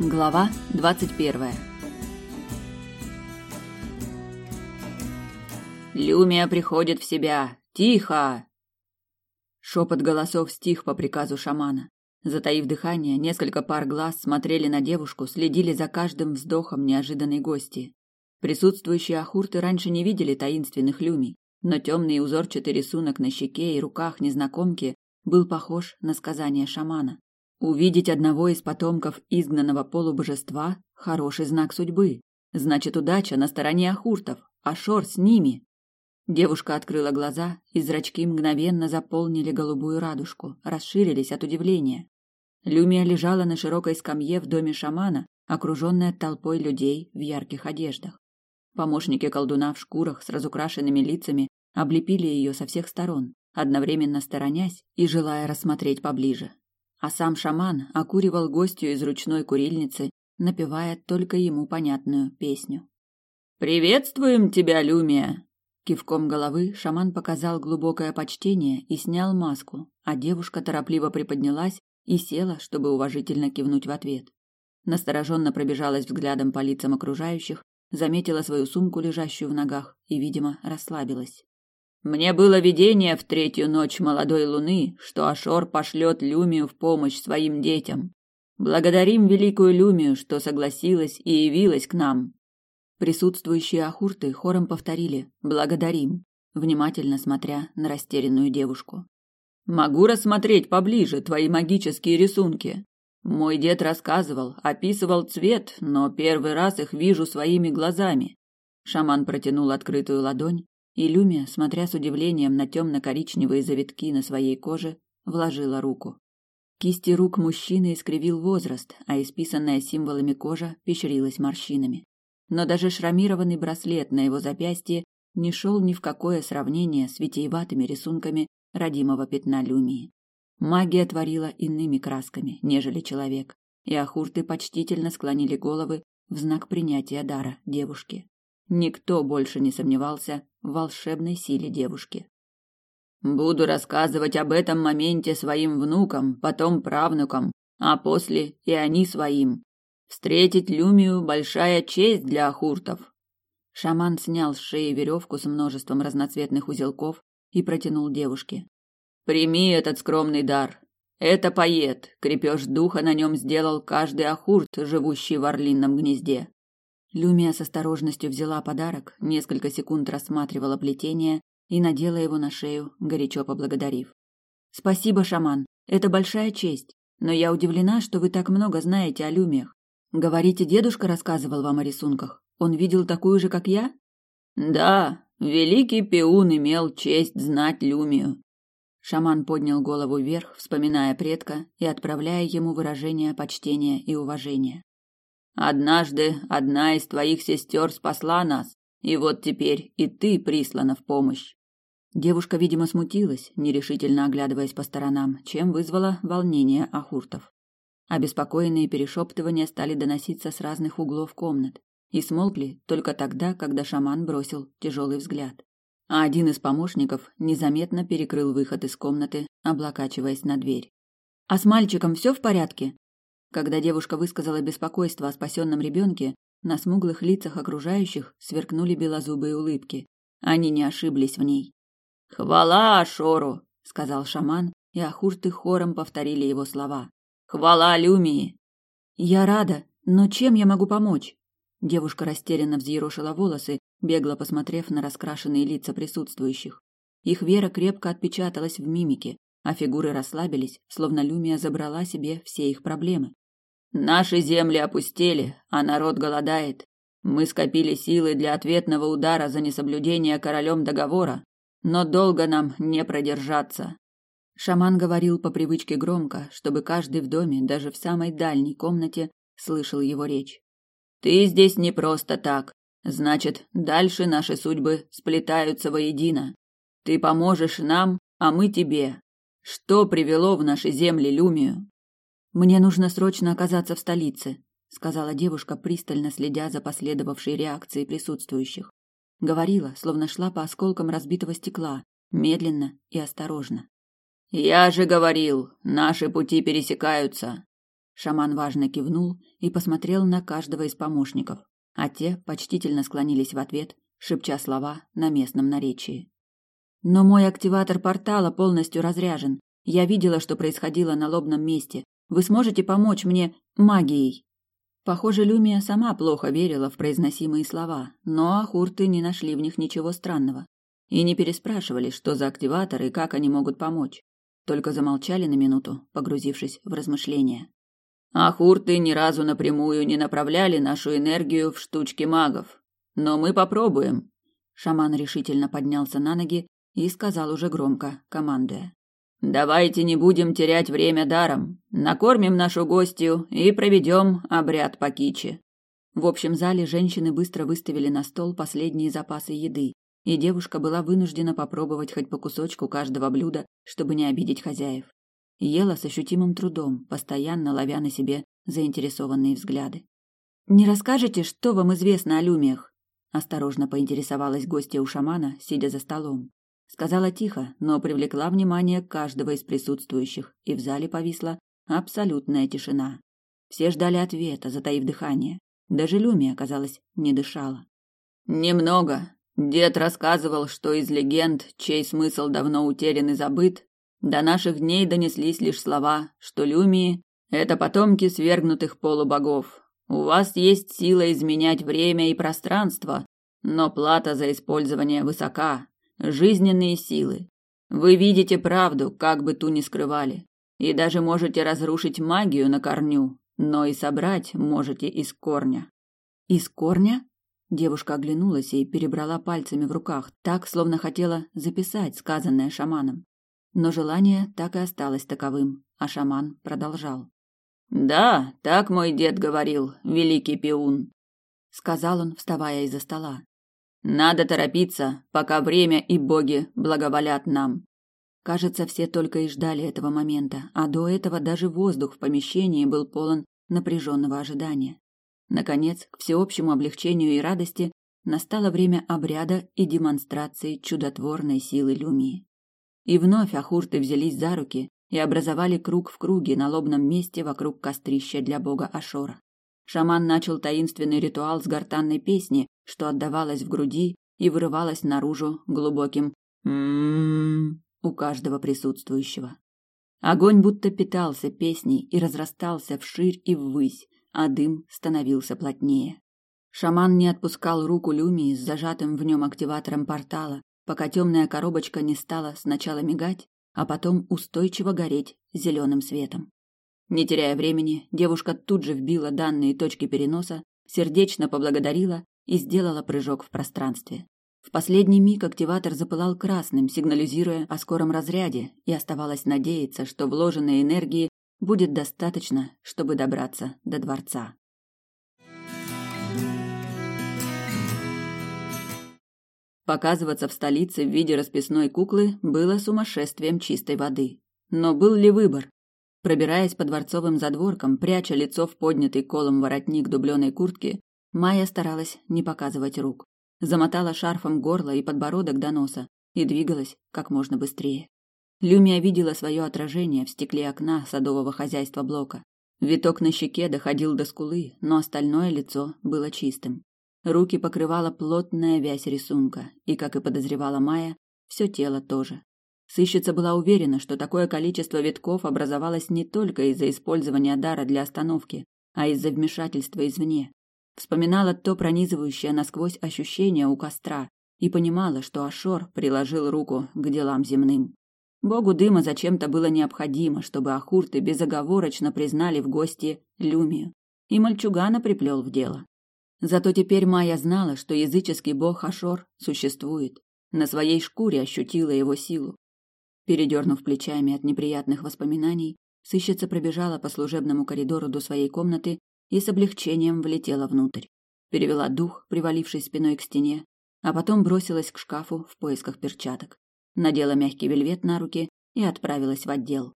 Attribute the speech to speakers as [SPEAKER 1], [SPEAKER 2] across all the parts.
[SPEAKER 1] Глава двадцать первая. Люмия приходит в себя. Тихо. Шепот голосов стих по приказу шамана. Затаив дыхание, несколько пар глаз смотрели на девушку, следили за каждым вздохом неожиданной гости. Присутствующие ахурты раньше не видели таинственных люмий, но темный узорчатый рисунок на щеке и руках незнакомки был похож на сказание шамана. Увидеть одного из потомков изгнанного полубожества – хороший знак судьбы. Значит, удача на стороне ахуртов, а Шор с ними. Девушка открыла глаза, и зрачки мгновенно заполнили голубую радужку, расширились от удивления. Люмия лежала на широкой скамье в доме шамана, окруженная толпой людей в ярких одеждах. Помощники колдуна в шкурах с разукрашенными лицами облепили ее со всех сторон, одновременно сторонясь и желая рассмотреть поближе а сам шаман окуривал гостью из ручной курильницы, напевая только ему понятную песню. «Приветствуем тебя, Люмия!» Кивком головы шаман показал глубокое почтение и снял маску, а девушка торопливо приподнялась и села, чтобы уважительно кивнуть в ответ. Настороженно пробежалась взглядом по лицам окружающих, заметила свою сумку, лежащую в ногах, и, видимо, расслабилась. Мне было видение в третью ночь молодой луны, что Ашор пошлет Люмию в помощь своим детям. Благодарим великую Люмию, что согласилась и явилась к нам. Присутствующие ахурты хором повторили «благодарим», внимательно смотря на растерянную девушку. «Могу рассмотреть поближе твои магические рисунки. Мой дед рассказывал, описывал цвет, но первый раз их вижу своими глазами». Шаман протянул открытую ладонь, и Люмия, смотря с удивлением на темно-коричневые завитки на своей коже, вложила руку. Кисти рук мужчины искривил возраст, а исписанная символами кожа пещерилась морщинами. Но даже шрамированный браслет на его запястье не шел ни в какое сравнение с витиеватыми рисунками родимого пятна Люмии. Магия творила иными красками, нежели человек, и ахурты почтительно склонили головы в знак принятия дара девушки. Никто больше не сомневался в волшебной силе девушки. Буду рассказывать об этом моменте своим внукам, потом правнукам, а после и они своим. Встретить Люмию большая честь для ахуртов. Шаман снял с шеи веревку с множеством разноцветных узелков и протянул девушке. Прими этот скромный дар. Это поет, крепеж духа на нем сделал каждый ахурт, живущий в орлином гнезде. Люмия с осторожностью взяла подарок, несколько секунд рассматривала плетение и надела его на шею, горячо поблагодарив. Спасибо, шаман. Это большая честь. Но я удивлена, что вы так много знаете о люмиях. Говорите, дедушка рассказывал вам о рисунках. Он видел такую же, как я? Да, великий Пеун имел честь знать люмию. Шаман поднял голову вверх, вспоминая предка и отправляя ему выражение почтения и уважения. Однажды одна из твоих сестер спасла нас, и вот теперь и ты прислана в помощь. Девушка, видимо, смутилась, нерешительно оглядываясь по сторонам, чем вызвало волнение ахуртов. Обеспокоенные перешептывания стали доноситься с разных углов комнат и смолкли только тогда, когда шаман бросил тяжелый взгляд. А один из помощников незаметно перекрыл выход из комнаты, облокачиваясь на дверь. «А с мальчиком все в порядке?» Когда девушка высказала беспокойство о спасенном ребенке, на смуглых лицах окружающих сверкнули белозубые улыбки. Они не ошиблись в ней. «Хвала Ашору!» — сказал шаман, и ахурты хором повторили его слова. «Хвала Люмии!» «Я рада, но чем я могу помочь?» Девушка растерянно взъерошила волосы, бегло посмотрев на раскрашенные лица присутствующих. Их вера крепко отпечаталась в мимике, а фигуры расслабились, словно Люмия забрала себе все их проблемы. Наши земли опустели, а народ голодает. Мы скопили силы для ответного удара за несоблюдение королем договора, но долго нам не продержаться. Шаман говорил по привычке громко, чтобы каждый в доме, даже в самой дальней комнате, слышал его речь. Ты здесь не просто так. Значит, дальше наши судьбы сплетаются воедино. Ты поможешь нам, а мы тебе. Что привело в наши земли Люмию? Мне нужно срочно оказаться в столице, сказала девушка, пристально следя за последовавшей реакцией присутствующих. Говорила, словно шла по осколкам разбитого стекла, медленно и осторожно. Я же говорил, наши пути пересекаются. Шаман важно кивнул и посмотрел на каждого из помощников, а те почтительно склонились в ответ, шепча слова на местном наречии. Но мой активатор портала полностью разряжен. Я видела, что происходило на лобном месте. Вы сможете помочь мне магией? Похоже, Люмия сама плохо верила в произносимые слова, но ахурты не нашли в них ничего странного и не переспрашивали, что за активатор и как они могут помочь. Только замолчали на минуту, погрузившись в размышления. Ахурты ни разу напрямую не направляли нашу энергию в штучки магов. Но мы попробуем. Шаман решительно поднялся на ноги и сказал уже громко, командуя. Давайте не будем терять время даром. Накормим нашу гостью и проведем обряд по киче. В общем зале женщины быстро выставили на стол последние запасы еды, и девушка была вынуждена попробовать хоть по кусочку каждого блюда, чтобы не обидеть хозяев. Ела с ощутимым трудом, постоянно ловя на себе заинтересованные взгляды. «Не расскажете, что вам известно о люмиях?» Осторожно поинтересовалась гостья у шамана, сидя за столом. Сказала тихо, но привлекла внимание каждого из присутствующих, и в зале повисла абсолютная тишина. Все ждали ответа, затаив дыхание. Даже Люми, оказалось, не дышала. «Немного. Дед рассказывал, что из легенд, чей смысл давно утерян и забыт, до наших дней донеслись лишь слова, что Люмии — это потомки свергнутых полубогов. У вас есть сила изменять время и пространство, но плата за использование высока, жизненные силы. Вы видите правду, как бы ту ни скрывали, и даже можете разрушить магию на корню, но и собрать можете из корня. Из корня? Девушка оглянулась и перебрала пальцами в руках, так, словно хотела записать сказанное шаманом. Но желание так и осталось таковым, а шаман продолжал. «Да, так мой дед говорил, великий пиун», — сказал он, вставая из-за стола. Надо торопиться, пока время и боги благоволят нам. Кажется, все только и ждали этого момента, а до этого даже воздух в помещении был полон напряженного ожидания. Наконец, к всеобщему облегчению и радости настало время обряда и демонстрации чудотворной силы Люмии. И вновь ахурты взялись за руки и образовали круг в круге на лобном месте вокруг кострища для бога Ашора. Шаман начал таинственный ритуал с гортанной песни, что отдавалось в груди и вырывалось наружу глубоким «м-м-м» у каждого присутствующего. Огонь будто питался песней и разрастался вширь и ввысь, а дым становился плотнее. Шаман не отпускал руку Люмии с зажатым в нем активатором портала, пока темная коробочка не стала сначала мигать, а потом устойчиво гореть зеленым светом. Не теряя времени, девушка тут же вбила данные точки переноса, сердечно поблагодарила и сделала прыжок в пространстве. В последний миг активатор запылал красным, сигнализируя о скором разряде, и оставалось надеяться, что вложенной энергии будет достаточно, чтобы добраться до дворца. Показываться в столице в виде расписной куклы было сумасшествием чистой воды. Но был ли выбор? Пробираясь по дворцовым задворкам, пряча лицо в поднятый колом воротник дубленой куртки, Майя старалась не показывать рук. Замотала шарфом горло и подбородок до носа и двигалась как можно быстрее. Люмия видела свое отражение в стекле окна садового хозяйства блока. Виток на щеке доходил до скулы, но остальное лицо было чистым. Руки покрывала плотная вязь рисунка, и, как и подозревала Майя, все тело тоже. Сыщица была уверена, что такое количество витков образовалось не только из-за использования дара для остановки, а из-за вмешательства извне. Вспоминала то пронизывающее насквозь ощущение у костра и понимала, что Ашор приложил руку к делам земным. Богу дыма зачем-то было необходимо, чтобы ахурты безоговорочно признали в гости Люмию, и мальчугана приплел в дело. Зато теперь Майя знала, что языческий бог Ашор существует, на своей шкуре ощутила его силу. Передернув плечами от неприятных воспоминаний, сыщица пробежала по служебному коридору до своей комнаты и с облегчением влетела внутрь. Перевела дух, привалившись спиной к стене, а потом бросилась к шкафу в поисках перчаток. Надела мягкий вельвет на руки и отправилась в отдел.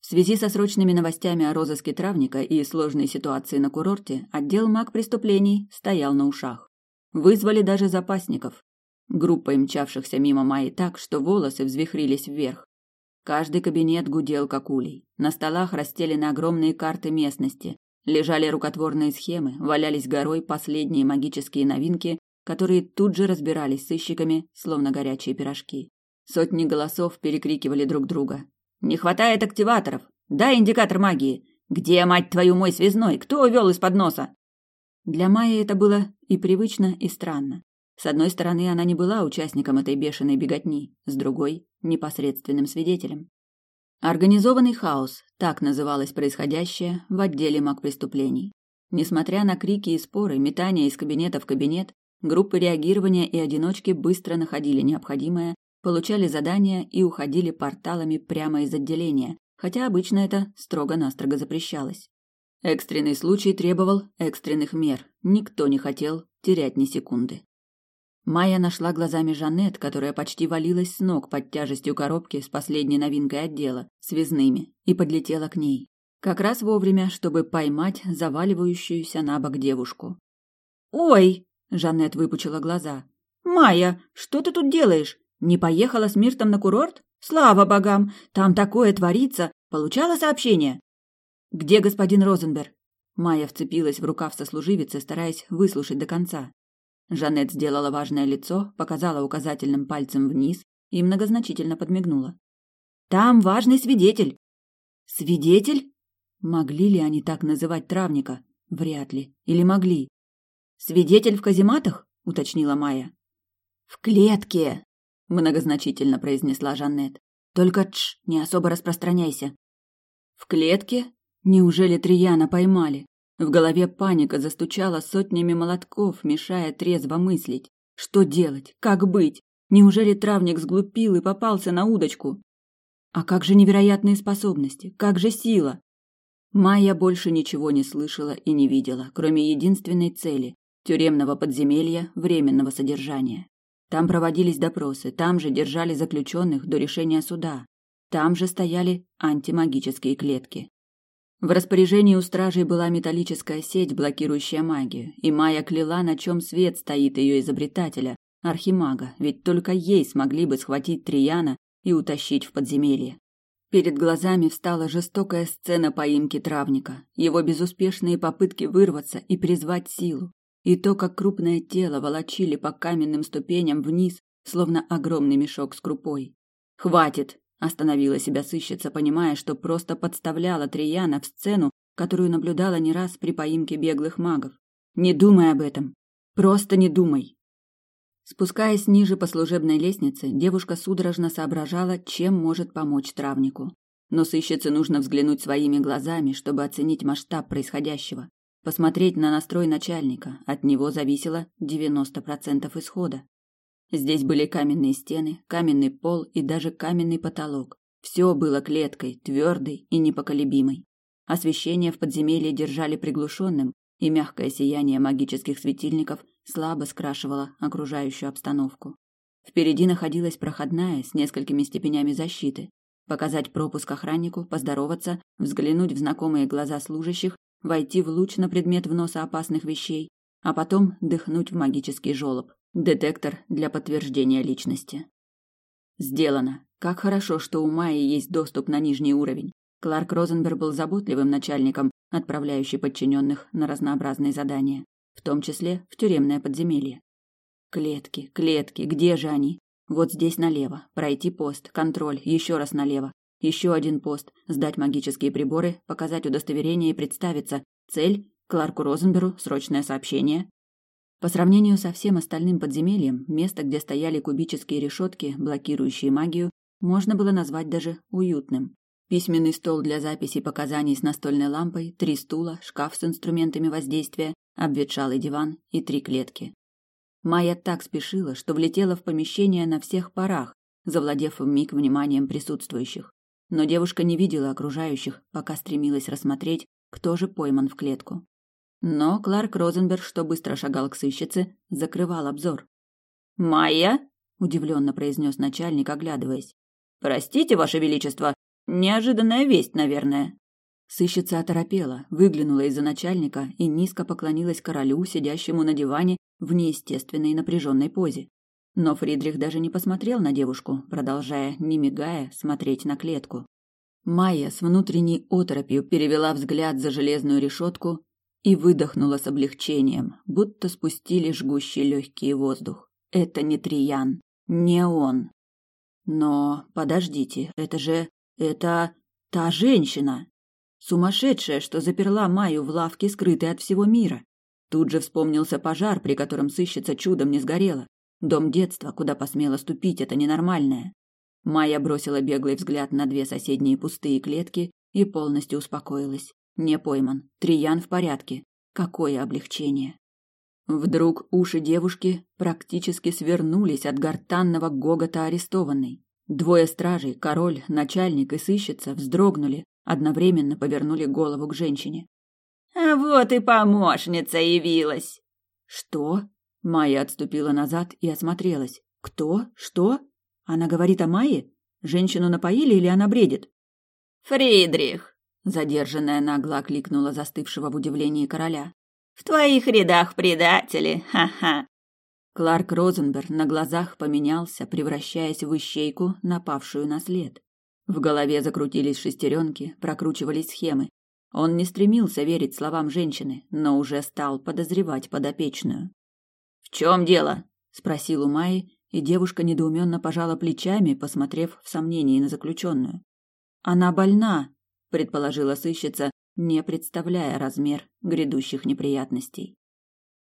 [SPEAKER 1] В связи со срочными новостями о розыске травника и сложной ситуации на курорте, отдел маг преступлений стоял на ушах. Вызвали даже запасников, группой мчавшихся мимо Майи так, что волосы взвихрились вверх. Каждый кабинет гудел как улей. На столах расстелены огромные карты местности. Лежали рукотворные схемы, валялись горой последние магические новинки, которые тут же разбирались сыщиками, словно горячие пирожки. Сотни голосов перекрикивали друг друга. «Не хватает активаторов! Дай индикатор магии! Где, мать твою, мой связной? Кто увел из-под носа?» Для Майи это было и привычно, и странно. С одной стороны, она не была участником этой бешеной беготни, с другой – непосредственным свидетелем. Организованный хаос – так называлось происходящее в отделе маг преступлений. Несмотря на крики и споры, метания из кабинета в кабинет, группы реагирования и одиночки быстро находили необходимое, получали задания и уходили порталами прямо из отделения, хотя обычно это строго-настрого запрещалось. Экстренный случай требовал экстренных мер. Никто не хотел терять ни секунды. Майя нашла глазами Жанет, которая почти валилась с ног под тяжестью коробки с последней новинкой отдела, связными, и подлетела к ней. Как раз вовремя, чтобы поймать заваливающуюся на бок девушку. «Ой!» – Жанет выпучила глаза. «Майя, что ты тут делаешь? Не поехала с Миртом на курорт? Слава богам! Там такое творится! Получала сообщение?» «Где господин Розенберг?» Майя вцепилась в рукав сослуживицы, стараясь выслушать до конца. Жанет сделала важное лицо, показала указательным пальцем вниз и многозначительно подмигнула. «Там важный свидетель!» «Свидетель?» Могли ли они так называть травника? Вряд ли. Или могли? «Свидетель в казематах?» — уточнила Майя. «В клетке!» — многозначительно произнесла Жанет. «Только тш, не особо распространяйся». «В клетке?» Неужели Трияна поймали? В голове паника застучала сотнями молотков, мешая трезво мыслить. Что делать? Как быть? Неужели травник сглупил и попался на удочку? А как же невероятные способности? Как же сила? Майя больше ничего не слышала и не видела, кроме единственной цели – тюремного подземелья временного содержания. Там проводились допросы, там же держали заключенных до решения суда, там же стояли антимагические клетки. В распоряжении у стражей была металлическая сеть, блокирующая магию, и Майя кляла, на чем свет стоит ее изобретателя, архимага, ведь только ей смогли бы схватить Трияна и утащить в подземелье. Перед глазами встала жестокая сцена поимки травника, его безуспешные попытки вырваться и призвать силу, и то, как крупное тело волочили по каменным ступеням вниз, словно огромный мешок с крупой. «Хватит!» Остановила себя сыщица, понимая, что просто подставляла Трияна в сцену, которую наблюдала не раз при поимке беглых магов. Не думай об этом. Просто не думай. Спускаясь ниже по служебной лестнице, девушка судорожно соображала, чем может помочь травнику. Но сыщице нужно взглянуть своими глазами, чтобы оценить масштаб происходящего. Посмотреть на настрой начальника. От него зависело 90% исхода. Здесь были каменные стены, каменный пол и даже каменный потолок. Все было клеткой, твердой и непоколебимой. Освещение в подземелье держали приглушенным, и мягкое сияние магических светильников слабо скрашивало окружающую обстановку. Впереди находилась проходная с несколькими степенями защиты. Показать пропуск охраннику, поздороваться, взглянуть в знакомые глаза служащих, войти в луч на предмет вноса опасных вещей, а потом дыхнуть в магический жёлоб. Детектор для подтверждения личности. Сделано. Как хорошо, что у Майи есть доступ на нижний уровень. Кларк Розенберг был заботливым начальником, отправляющий подчиненных на разнообразные задания, в том числе в тюремное подземелье. Клетки, клетки, где же они? Вот здесь налево. Пройти пост, контроль, еще раз налево. Еще один пост, сдать магические приборы, показать удостоверение и представиться. Цель – Кларку Розенберу срочное сообщение. По сравнению со всем остальным подземельем, место, где стояли кубические решетки, блокирующие магию, можно было назвать даже уютным. Письменный стол для записи показаний с настольной лампой, три стула, шкаф с инструментами воздействия, обветшалый диван и три клетки. Майя так спешила, что влетела в помещение на всех парах, завладев миг вниманием присутствующих. Но девушка не видела окружающих, пока стремилась рассмотреть, кто же пойман в клетку. Но Кларк Розенберг, что быстро шагал к сыщице, закрывал обзор. «Майя?» – удивленно произнес начальник, оглядываясь. «Простите, Ваше Величество, неожиданная весть, наверное». Сыщица оторопела, выглянула из-за начальника и низко поклонилась королю, сидящему на диване в неестественной напряженной позе. Но Фридрих даже не посмотрел на девушку, продолжая, не мигая, смотреть на клетку. Майя с внутренней оторопью перевела взгляд за железную решетку и выдохнула с облегчением, будто спустили жгущий легкий воздух. Это не Триян, не он. Но подождите, это же... это... та женщина! Сумасшедшая, что заперла Майю в лавке, скрытой от всего мира. Тут же вспомнился пожар, при котором сыщица чудом не сгорела. Дом детства, куда посмела ступить, это ненормальное. Майя бросила беглый взгляд на две соседние пустые клетки и полностью успокоилась. Не пойман. Триян в порядке. Какое облегчение. Вдруг уши девушки практически свернулись от гортанного гогота арестованной. Двое стражей, король, начальник и сыщица вздрогнули, одновременно повернули голову к женщине.
[SPEAKER 2] «А вот и помощница явилась!»
[SPEAKER 1] «Что?» Майя отступила назад и осмотрелась. «Кто? Что? Она говорит о Майе? Женщину напоили или она бредит?»
[SPEAKER 2] «Фридрих!»
[SPEAKER 1] Задержанная нагло окликнула застывшего в удивлении короля.
[SPEAKER 2] «В твоих рядах предатели! Ха-ха!»
[SPEAKER 1] Кларк Розенберг на глазах поменялся, превращаясь в ищейку, напавшую на след. В голове закрутились шестеренки, прокручивались схемы. Он не стремился верить словам женщины, но уже стал подозревать подопечную.
[SPEAKER 2] «В чем дело?»
[SPEAKER 1] – спросил у Майи, и девушка недоуменно пожала плечами, посмотрев в сомнении на заключенную. «Она больна», – предположила сыщица, не представляя размер грядущих неприятностей.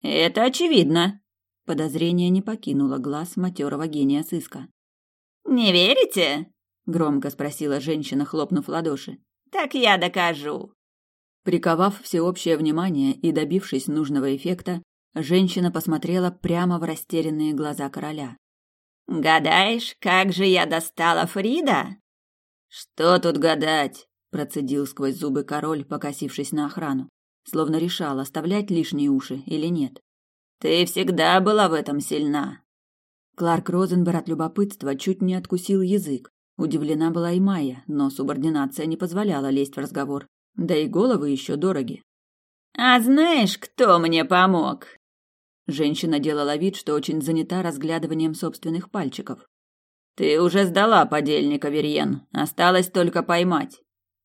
[SPEAKER 2] «Это очевидно», –
[SPEAKER 1] подозрение не покинуло глаз матерого гения сыска.
[SPEAKER 2] «Не верите?»
[SPEAKER 1] громко спросила женщина, хлопнув ладоши.
[SPEAKER 2] Так я докажу.
[SPEAKER 1] Приковав всеобщее внимание и добившись нужного эффекта, женщина посмотрела прямо в растерянные глаза короля.
[SPEAKER 2] Гадаешь, как же я достала Фрида?
[SPEAKER 1] Что тут гадать? Процедил сквозь зубы король, покосившись на охрану, словно решал, оставлять лишние уши или нет.
[SPEAKER 2] Ты всегда была в этом сильна.
[SPEAKER 1] Кларк Розенберг от любопытства чуть не откусил язык, Удивлена была и Майя, но субординация не позволяла лезть в разговор. Да и головы еще дороги.
[SPEAKER 2] «А знаешь, кто мне помог?»
[SPEAKER 1] Женщина делала вид, что очень занята разглядыванием собственных пальчиков.
[SPEAKER 2] «Ты уже сдала подельника, Верьен. Осталось только поймать».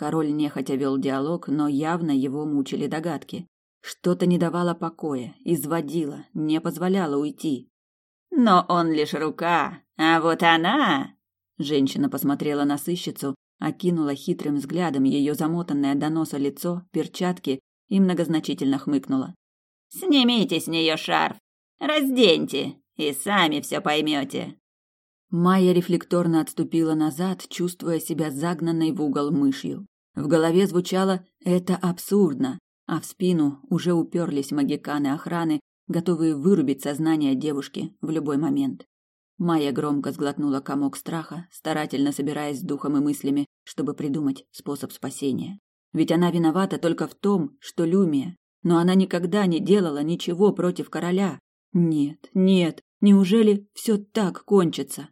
[SPEAKER 1] Король нехотя вел диалог, но явно его мучили догадки. Что-то не давало покоя, изводило, не позволяло уйти.
[SPEAKER 2] «Но он лишь рука, а вот она...»
[SPEAKER 1] Женщина посмотрела на сыщицу, окинула хитрым взглядом ее замотанное до носа лицо, перчатки и многозначительно хмыкнула.
[SPEAKER 2] «Снимите с нее шарф, разденьте, и сами все поймете».
[SPEAKER 1] Майя рефлекторно отступила назад, чувствуя себя загнанной в угол мышью. В голове звучало «это абсурдно», а в спину уже уперлись магиканы охраны, готовые вырубить сознание девушки в любой момент. Майя громко сглотнула комок страха, старательно собираясь с духом и мыслями, чтобы придумать способ спасения. Ведь она виновата только в том, что Люмия, но она никогда не делала ничего против короля. Нет, нет, неужели все так кончится?